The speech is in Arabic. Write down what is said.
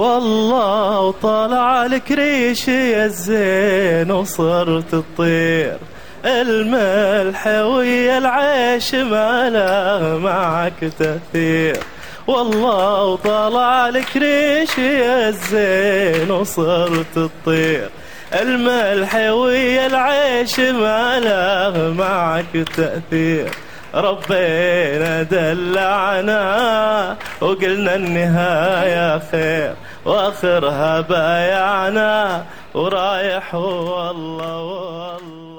والله وطلع لك ريشي الزين وصرت تطير. الملح ويا العيش ما له معك تأثير. والله وطلع لك ريشي الزين وصرت تطير. الملح ويا العيش ما له معك تأثير. ربينا دلعنا وقلنا النهاية خير وآخرها بايعنا ورايح والله والله